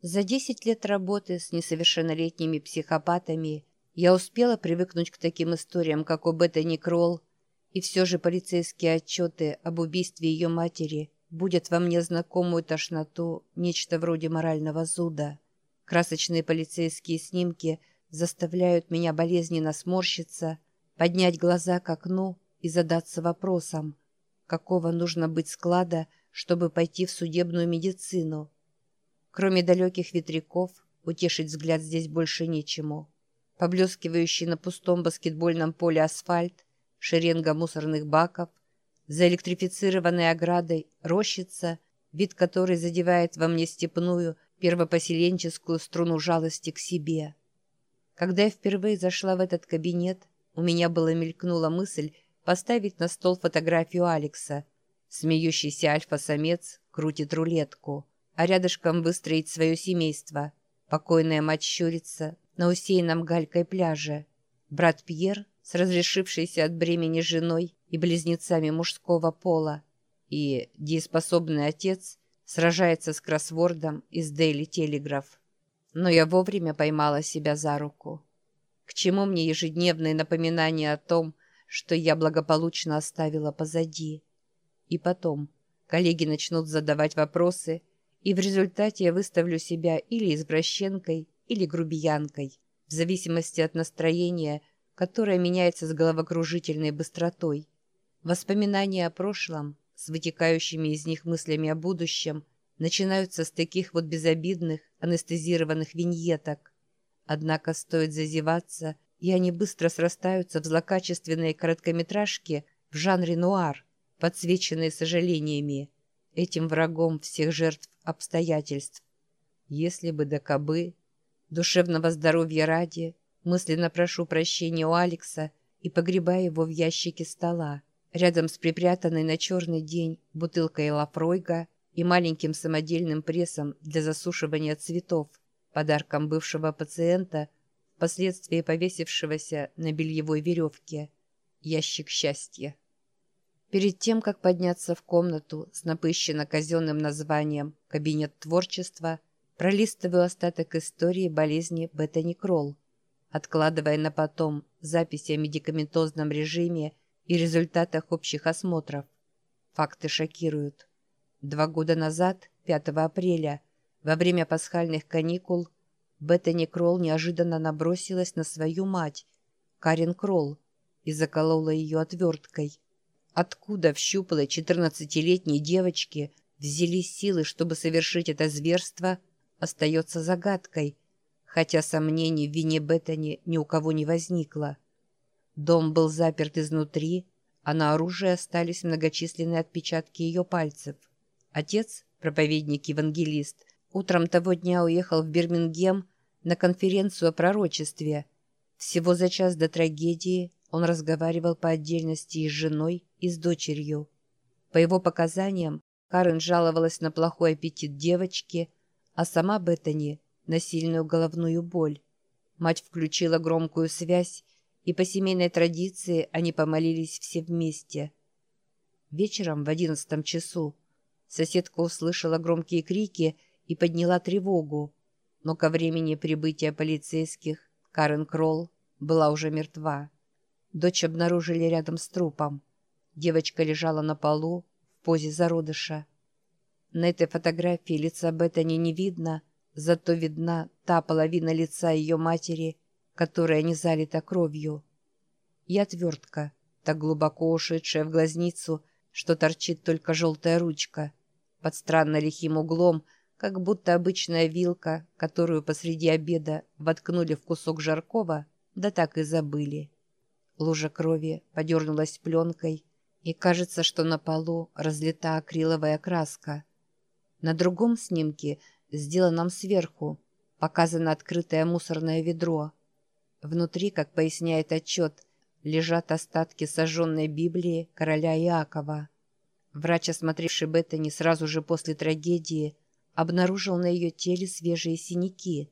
За 10 лет работы с несовершеннолетними психопатами я успела привыкнуть к таким историям, как у Беттани Кролл, и все же полицейские отчеты об убийстве ее матери будут во мне знакомую тошноту, нечто вроде морального зуда. Красочные полицейские снимки заставляют меня болезненно сморщиться, поднять глаза к окну и задаться вопросом, какого нужно быть склада, чтобы пойти в судебную медицину. Кроме далеких ветряков, утешить взгляд здесь больше нечему. Поблескивающий на пустом баскетбольном поле асфальт, шеренга мусорных баков, за электрифицированной оградой рощица, вид которой задевает во мне степную, первопоселенческую струну жалости к себе. Когда я впервые зашла в этот кабинет, у меня была мелькнула мысль поставить на стол фотографию Алекса. Смеющийся альфа-самец крутит рулетку, а рядышком выстроить свое семейство. Покойная мать щурится на усеянном галькой пляже. Брат Пьер с разрешившейся от бремени женой и близнецами мужского пола. И дееспособный отец сражается с кроссвордом из Дейли Телеграф. Но я вовремя поймала себя за руку. К чему мне ежедневные напоминания о том, что я благополучно оставила позади? И потом коллеги начнут задавать вопросы, и в результате я выставлю себя или извращенкой, или грубиянкой, в зависимости от настроения – которая меняется с головокружительной быстротой. Воспоминания о прошлом, с вытекающими из них мыслями о будущем, начинаются с таких вот безобидных, анестезированных виньеток. Однако стоит зазеваться, и они быстро срастаются в злокачественные короткометражки в жанре нуар, подсвеченные сожалениями, этим врагом всех жертв обстоятельств. Если бы до кобы, душевного здоровья ради, Мысленно прошу прощения у Алекса и погребаю его в ящике стола, рядом с припрятанной на черный день бутылкой лафройга и маленьким самодельным прессом для засушивания цветов, подарком бывшего пациента, впоследствии повесившегося на бельевой веревке. Ящик счастья. Перед тем, как подняться в комнату с напыщенно казенным названием «Кабинет творчества», пролистываю остаток истории болезни Беттани Кролл, откладывая на потом записи о медикаментозном режиме и результатах общих осмотров. Факты шокируют. Два года назад, 5 апреля, во время пасхальных каникул, Беттани Кролл неожиданно набросилась на свою мать, Карен Кролл, и заколола ее отверткой. Откуда в щуплой 14-летней девочке взялись силы, чтобы совершить это зверство, остается загадкой – хотя сомнений в вине Беттани ни у кого не возникло. Дом был заперт изнутри, а на оружии остались многочисленные отпечатки ее пальцев. Отец, проповедник-евангелист, утром того дня уехал в Бирмингем на конференцию о пророчестве. Всего за час до трагедии он разговаривал по отдельности и с женой, и с дочерью. По его показаниям, Карен жаловалась на плохой аппетит девочки, а сама Беттани на сильную головную боль. Мать включила громкую связь, и по семейной традиции они помолились все вместе. Вечером в одиннадцатом часу соседка услышала громкие крики и подняла тревогу, но ко времени прибытия полицейских Карен Кролл была уже мертва. Дочь обнаружили рядом с трупом. Девочка лежала на полу в позе зародыша. На этой фотографии лица Беттани не видно, Зато видна та половина лица ее матери, которая не залита кровью. И отвертка, так глубоко ушедшая в глазницу, что торчит только желтая ручка, под странно лихим углом, как будто обычная вилка, которую посреди обеда воткнули в кусок жаркого, да так и забыли. Лужа крови подернулась пленкой, и кажется, что на полу разлита акриловая краска. На другом снимке – сделанном сверху, показано открытое мусорное ведро. Внутри, как поясняет отчет, лежат остатки сожженной Библии короля Иакова. Врач, осмотревший Беттани сразу же после трагедии, обнаружил на ее теле свежие синяки.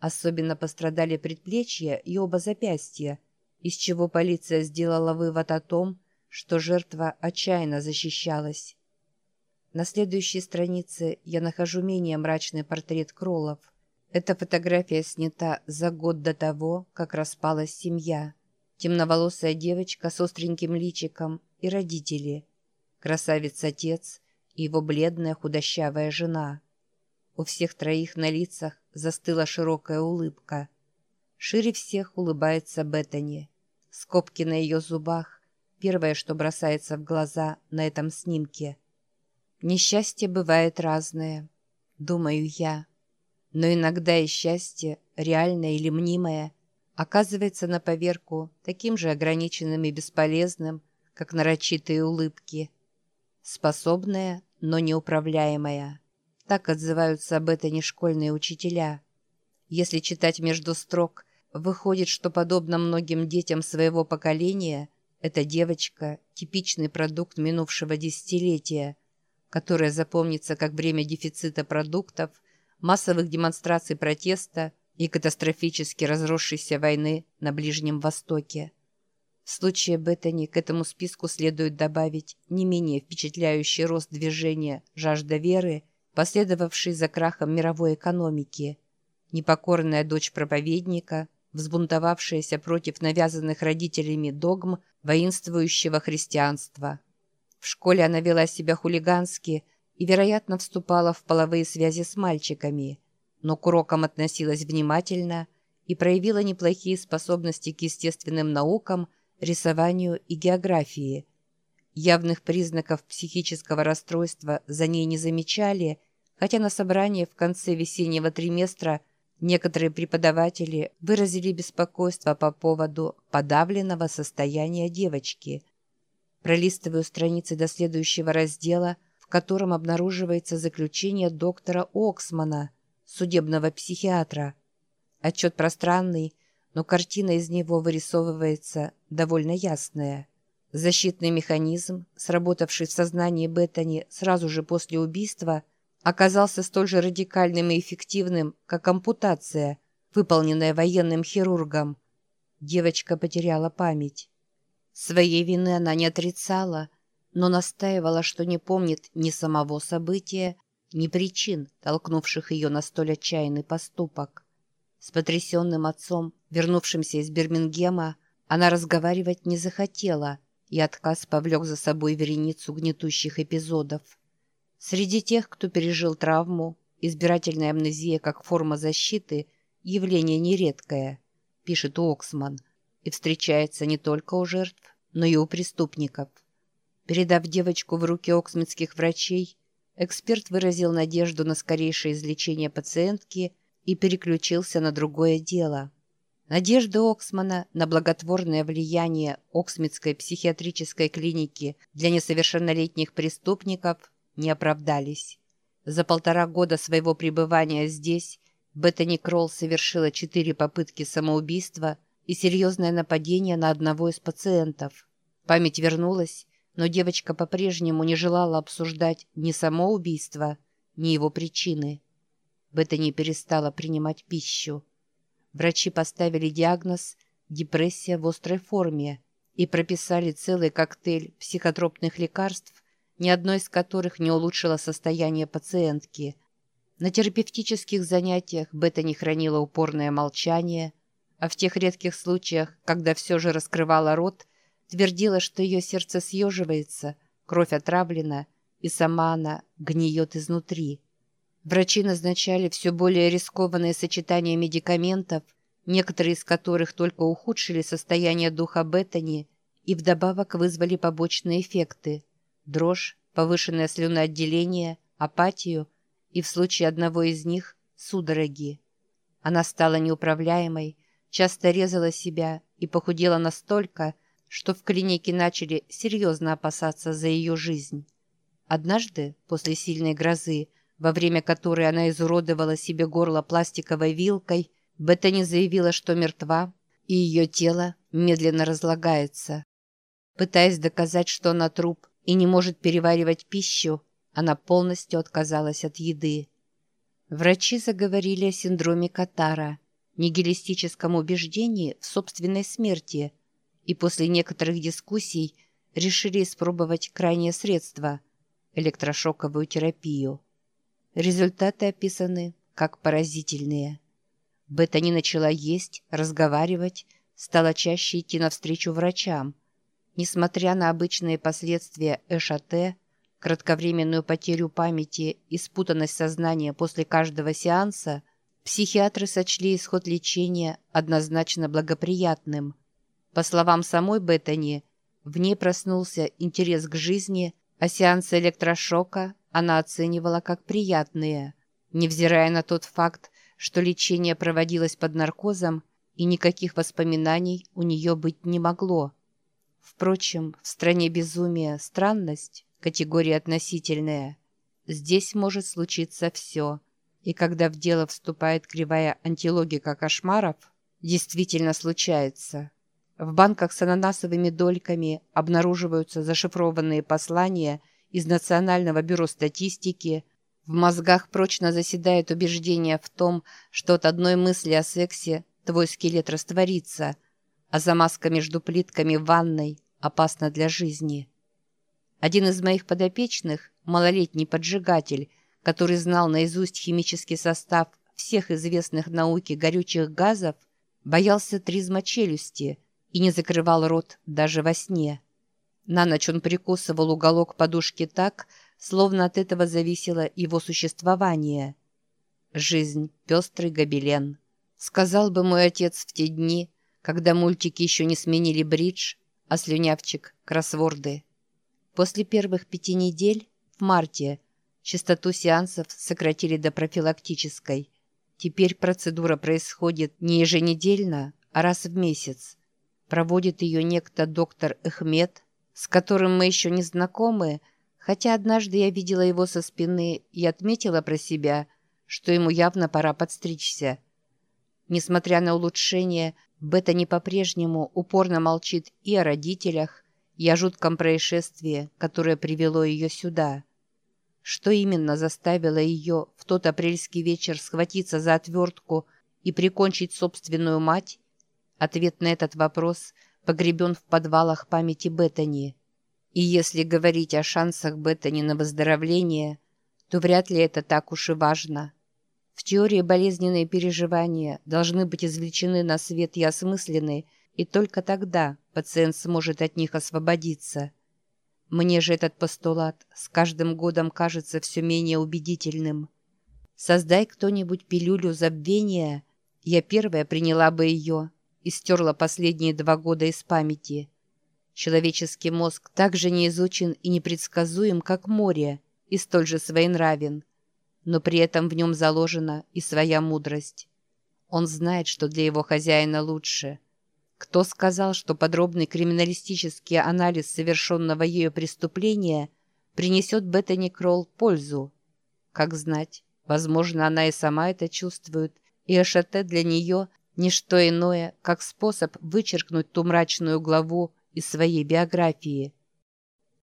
Особенно пострадали предплечья и оба запястья, из чего полиция сделала вывод о том, что жертва отчаянно защищалась. На следующей странице я нахожу менее мрачный портрет Кролов. Эта фотография снята за год до того, как распалась семья. Темноволосая девочка с остреньким личиком и родители. Красавец-отец и его бледная худощавая жена. У всех троих на лицах застыла широкая улыбка. Шире всех улыбается Беттани. Скобки на ее зубах — первое, что бросается в глаза на этом снимке — Несчастье бывает разное, думаю я. Но иногда и счастье, реальное или мнимое, оказывается на поверку таким же ограниченным и бесполезным, как нарочитые улыбки. Способное, но неуправляемое. Так отзываются об этом не школьные учителя. Если читать между строк, выходит, что, подобно многим детям своего поколения, эта девочка – типичный продукт минувшего десятилетия – которое запомнится как время дефицита продуктов, массовых демонстраций протеста и катастрофически разросшейся войны на Ближнем Востоке. В случае Беттани к этому списку следует добавить не менее впечатляющий рост движения «Жажда веры», последовавший за крахом мировой экономики, непокорная дочь проповедника, взбунтовавшаяся против навязанных родителями догм воинствующего христианства – в школе она вела себя хулигански и, вероятно, вступала в половые связи с мальчиками, но к урокам относилась внимательно и проявила неплохие способности к естественным наукам, рисованию и географии. Явных признаков психического расстройства за ней не замечали, хотя на собрании в конце весеннего триместра некоторые преподаватели выразили беспокойство по поводу подавленного состояния девочки – Пролистываю страницы до следующего раздела, в котором обнаруживается заключение доктора Оксмана, судебного психиатра. Отчет пространный, но картина из него вырисовывается довольно ясная. Защитный механизм, сработавший в сознании Беттани сразу же после убийства, оказался столь же радикальным и эффективным, как ампутация, выполненная военным хирургом. Девочка потеряла память. Своей вины она не отрицала, но настаивала, что не помнит ни самого события, ни причин, толкнувших ее на столь отчаянный поступок. С потрясенным отцом, вернувшимся из Бирмингема, она разговаривать не захотела, и отказ повлек за собой вереницу гнетущих эпизодов. Среди тех, кто пережил травму, избирательная амнезия как форма защиты – явление нередкое, пишет Оксман – и встречается не только у жертв, но и у преступников. Передав девочку в руки оксмитских врачей, эксперт выразил надежду на скорейшее излечение пациентки и переключился на другое дело. Надежды Оксмана на благотворное влияние Оксмитской психиатрической клиники для несовершеннолетних преступников не оправдались. За полтора года своего пребывания здесь Беттани Кролл совершила четыре попытки самоубийства – и серьезное нападение на одного из пациентов. Память вернулась, но девочка по-прежнему не желала обсуждать ни само убийство, ни его причины. Беттани перестала принимать пищу. Врачи поставили диагноз «депрессия в острой форме» и прописали целый коктейль психотропных лекарств, ни одно из которых не улучшило состояние пациентки. На терапевтических занятиях Беттани хранила упорное молчание – а в тех редких случаях, когда все же раскрывала рот, твердила, что ее сердце съеживается, кровь отравлена, и сама она гниет изнутри. Врачи назначали все более рискованные сочетания медикаментов, некоторые из которых только ухудшили состояние духа Беттани и вдобавок вызвали побочные эффекты – дрожь, повышенное слюноотделение, апатию и в случае одного из них – судороги. Она стала неуправляемой, часто резала себя и похудела настолько, что в клинике начали серьезно опасаться за ее жизнь. Однажды, после сильной грозы, во время которой она изуродовала себе горло пластиковой вилкой, Беттани заявила, что мертва, и ее тело медленно разлагается. Пытаясь доказать, что она труп и не может переваривать пищу, она полностью отказалась от еды. Врачи заговорили о синдроме Катара – нигилистическом убеждении в собственной смерти и после некоторых дискуссий решили испробовать крайнее средство – электрошоковую терапию. Результаты описаны как поразительные. Беттани начала есть, разговаривать, стала чаще идти навстречу врачам. Несмотря на обычные последствия ЭШАТ, кратковременную потерю памяти и спутанность сознания после каждого сеанса, психиатры сочли исход лечения однозначно благоприятным. По словам самой Беттани, в ней проснулся интерес к жизни, а сеансы электрошока она оценивала как приятные, невзирая на тот факт, что лечение проводилось под наркозом и никаких воспоминаний у нее быть не могло. Впрочем, в стране безумия странность – категория относительная. Здесь может случиться все. И когда в дело вступает кривая антилогика кошмаров, действительно случается. В банках с ананасовыми дольками обнаруживаются зашифрованные послания из Национального бюро статистики, в мозгах прочно заседает убеждение в том, что от одной мысли о сексе твой скелет растворится, а замазка между плитками в ванной опасна для жизни. Один из моих подопечных, малолетний поджигатель, который знал наизусть химический состав всех известных науке горючих газов, боялся тризма челюсти и не закрывал рот даже во сне. На ночь он прикусывал уголок подушки так, словно от этого зависело его существование. Жизнь — пестрый гобелен. Сказал бы мой отец в те дни, когда мультики еще не сменили бридж, а слюнявчик — кроссворды. После первых пяти недель, в марте, частоту сеансов сократили до профилактической. Теперь процедура происходит не еженедельно, а раз в месяц. Проводит ее некто доктор Эхмед, с которым мы еще не знакомы, хотя однажды я видела его со спины и отметила про себя, что ему явно пора подстричься. Несмотря на улучшение, Бета не по-прежнему упорно молчит и о родителях, и о жутком происшествии, которое привело ее сюда. Что именно заставило ее в тот апрельский вечер схватиться за отвертку и прикончить собственную мать? Ответ на этот вопрос погребен в подвалах памяти Беттани. И если говорить о шансах Беттани на выздоровление, то вряд ли это так уж и важно. В теории болезненные переживания должны быть извлечены на свет и осмыслены, и только тогда пациент сможет от них освободиться. Мне же этот постулат с каждым годом кажется все менее убедительным. Создай кто-нибудь пилюлю забвения, я первая приняла бы ее и стерла последние два года из памяти – Человеческий мозг также не изучен и непредсказуем, как море, и столь же своенравен. Но при этом в нем заложена и своя мудрость. Он знает, что для его хозяина лучше. Кто сказал, что подробный криминалистический анализ совершенного ею преступления принесет Беттани Кролл пользу? Как знать, возможно, она и сама это чувствует, и Эшете для нее – не что иное, как способ вычеркнуть ту мрачную главу из своей биографии.